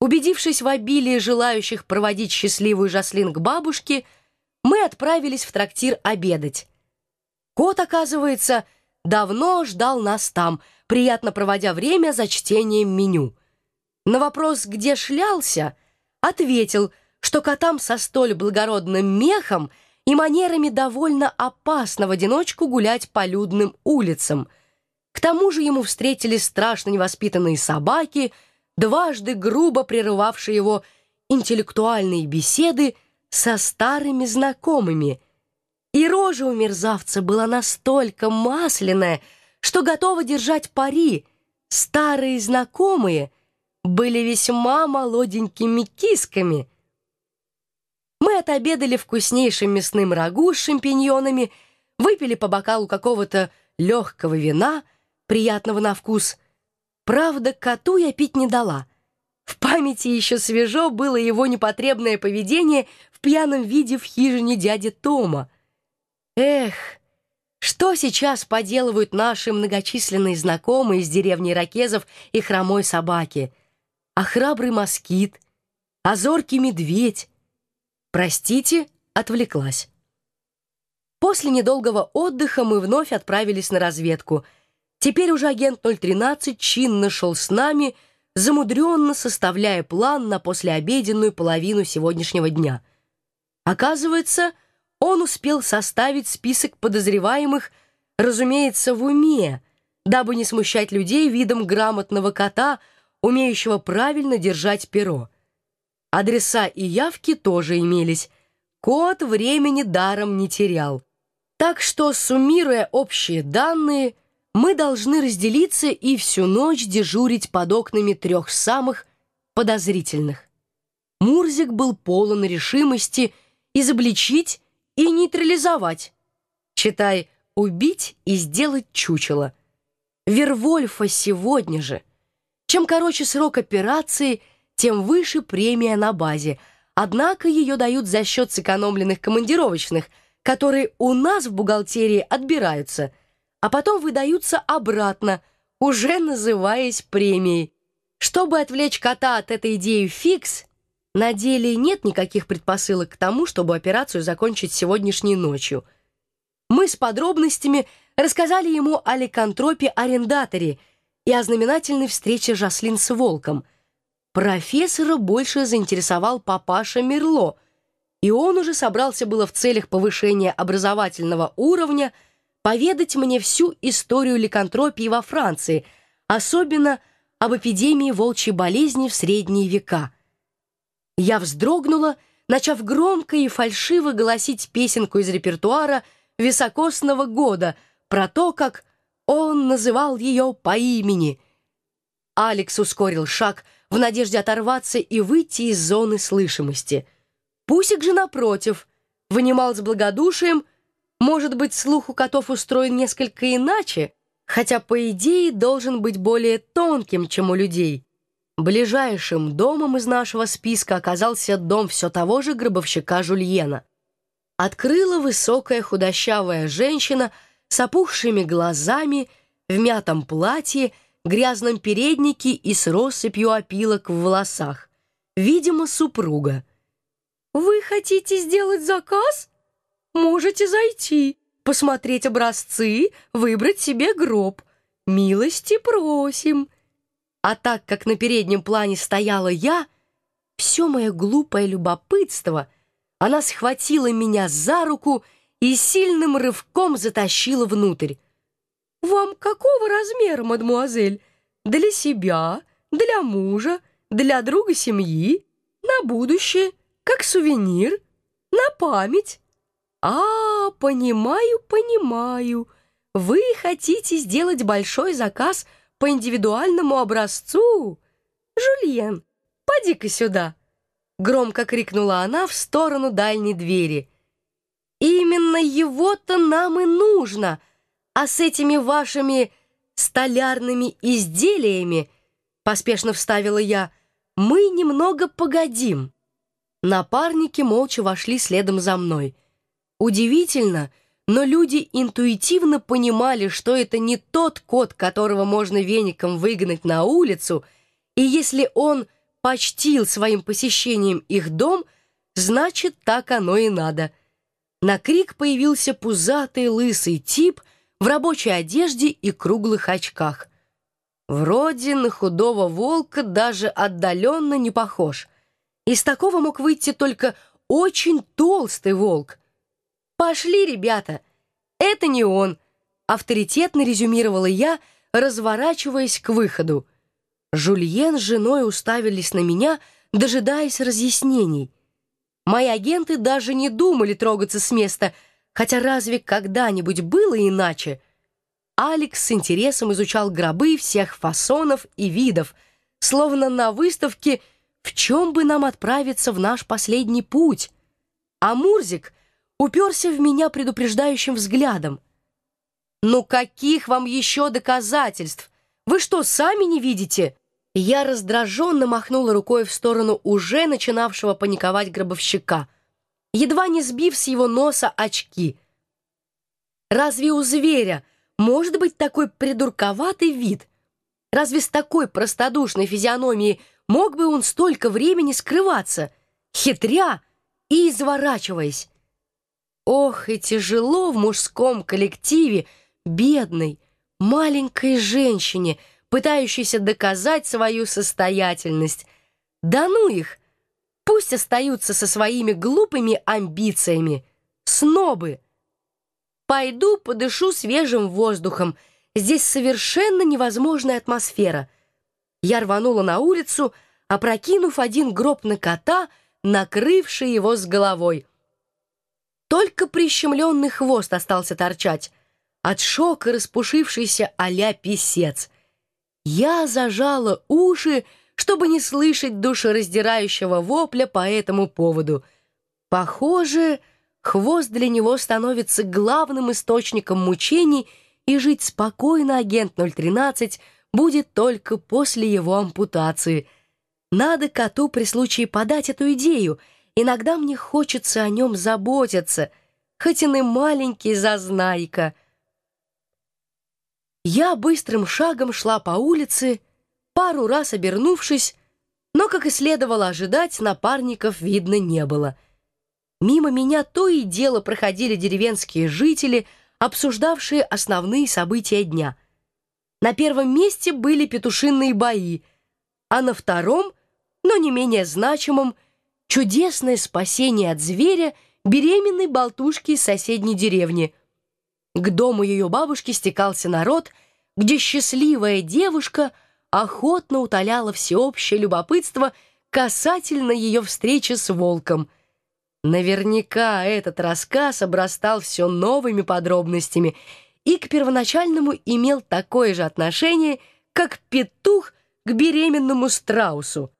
Убедившись в обилии желающих проводить счастливую Жаслин к бабушке, мы отправились в трактир обедать. Кот, оказывается, давно ждал нас там, приятно проводя время за чтением меню. На вопрос, где шлялся, ответил, что котам со столь благородным мехом и манерами довольно опасно в одиночку гулять по людным улицам. К тому же ему встретились страшно невоспитанные собаки — дважды грубо прерывавший его интеллектуальные беседы со старыми знакомыми. И рожа у мерзавца была настолько масляная, что готова держать пари. Старые знакомые были весьма молоденькими кисками. Мы отобедали вкуснейшим мясным рагу с шампиньонами, выпили по бокалу какого-то легкого вина, приятного на вкус — Правда, коту я пить не дала. В памяти еще свежо было его непотребное поведение в пьяном виде в хижине дяди Тома. Эх, что сейчас поделывают наши многочисленные знакомые из деревни Ракезов и хромой собаки? А храбрый москит, а зоркий медведь. Простите, отвлеклась. После недолгого отдыха мы вновь отправились на разведку — Теперь уже агент 013 чинно шел с нами, замудренно составляя план на послеобеденную половину сегодняшнего дня. Оказывается, он успел составить список подозреваемых, разумеется, в уме, дабы не смущать людей видом грамотного кота, умеющего правильно держать перо. Адреса и явки тоже имелись. Кот времени даром не терял. Так что, суммируя общие данные, мы должны разделиться и всю ночь дежурить под окнами трех самых подозрительных. Мурзик был полон решимости изобличить и нейтрализовать. Читай, убить и сделать чучело. Вервольфа сегодня же. Чем короче срок операции, тем выше премия на базе. Однако ее дают за счет сэкономленных командировочных, которые у нас в бухгалтерии отбираются – а потом выдаются обратно, уже называясь премией. Чтобы отвлечь кота от этой идеи фикс, на деле нет никаких предпосылок к тому, чтобы операцию закончить сегодняшней ночью. Мы с подробностями рассказали ему о ликантропе-арендаторе и о знаменательной встрече Жаслин с волком. Профессора больше заинтересовал папаша Мерло, и он уже собрался было в целях повышения образовательного уровня – поведать мне всю историю ликантропии во Франции, особенно об эпидемии волчьей болезни в средние века. Я вздрогнула, начав громко и фальшиво голосить песенку из репертуара високосного года про то, как он называл ее по имени. Алекс ускорил шаг в надежде оторваться и выйти из зоны слышимости. Пусик же, напротив, вынимал с благодушием — может быть, слух у котов устроен несколько иначе, хотя, по идее, должен быть более тонким, чем у людей. Ближайшим домом из нашего списка оказался дом все того же гробовщика Жульена. Открыла высокая худощавая женщина с опухшими глазами, в мятом платье, грязном переднике и с россыпью опилок в волосах. Видимо, супруга. «Вы хотите сделать заказ?» Можете зайти, посмотреть образцы, выбрать себе гроб. Милости просим. А так как на переднем плане стояла я, все мое глупое любопытство, она схватила меня за руку и сильным рывком затащила внутрь. «Вам какого размера, мадмуазель? Для себя, для мужа, для друга семьи, на будущее, как сувенир, на память?» «А, понимаю, понимаю. Вы хотите сделать большой заказ по индивидуальному образцу? Жульен, поди-ка сюда!» Громко крикнула она в сторону дальней двери. «Именно его-то нам и нужно, а с этими вашими столярными изделиями, поспешно вставила я, мы немного погодим». Напарники молча вошли следом за мной — Удивительно, но люди интуитивно понимали, что это не тот кот, которого можно веником выгнать на улицу, и если он почтил своим посещением их дом, значит, так оно и надо. На крик появился пузатый лысый тип в рабочей одежде и круглых очках. Вроде на худого волка даже отдаленно не похож. Из такого мог выйти только очень толстый волк. «Пошли, ребята! Это не он!» Авторитетно резюмировала я, разворачиваясь к выходу. Жульен с женой уставились на меня, дожидаясь разъяснений. Мои агенты даже не думали трогаться с места, хотя разве когда-нибудь было иначе? Алекс с интересом изучал гробы всех фасонов и видов, словно на выставке «В чем бы нам отправиться в наш последний путь?» А Мурзик уперся в меня предупреждающим взглядом. «Ну каких вам еще доказательств? Вы что, сами не видите?» Я раздраженно махнула рукой в сторону уже начинавшего паниковать гробовщика, едва не сбив с его носа очки. «Разве у зверя может быть такой придурковатый вид? Разве с такой простодушной физиономией мог бы он столько времени скрываться, хитря и изворачиваясь? Ох, и тяжело в мужском коллективе бедной, маленькой женщине, пытающейся доказать свою состоятельность. Да ну их! Пусть остаются со своими глупыми амбициями. Снобы! Пойду подышу свежим воздухом. Здесь совершенно невозможная атмосфера. Я рванула на улицу, опрокинув один гроб на кота, накрывший его с головой. Только прищемленный хвост остался торчать от шока распушившийся а-ля писец. Я зажала уши, чтобы не слышать душераздирающего вопля по этому поводу. Похоже, хвост для него становится главным источником мучений, и жить спокойно агент 013 будет только после его ампутации. Надо коту при случае подать эту идею. Иногда мне хочется о нем заботиться, хоть он и маленький зазнайка — я быстрым шагом шла по улице, пару раз обернувшись, но, как и следовало ожидать, напарников видно не было. Мимо меня то и дело проходили деревенские жители, обсуждавшие основные события дня. На первом месте были петушиные бои, а на втором, но не менее значимом, чудесное спасение от зверя беременной болтушки из соседней деревни — к дому ее бабушки стекался народ, где счастливая девушка охотно утоляла всеобщее любопытство касательно ее встречи с волком. Наверняка этот рассказ обрастал все новыми подробностями и к первоначальному имел такое же отношение, как петух к беременному страусу.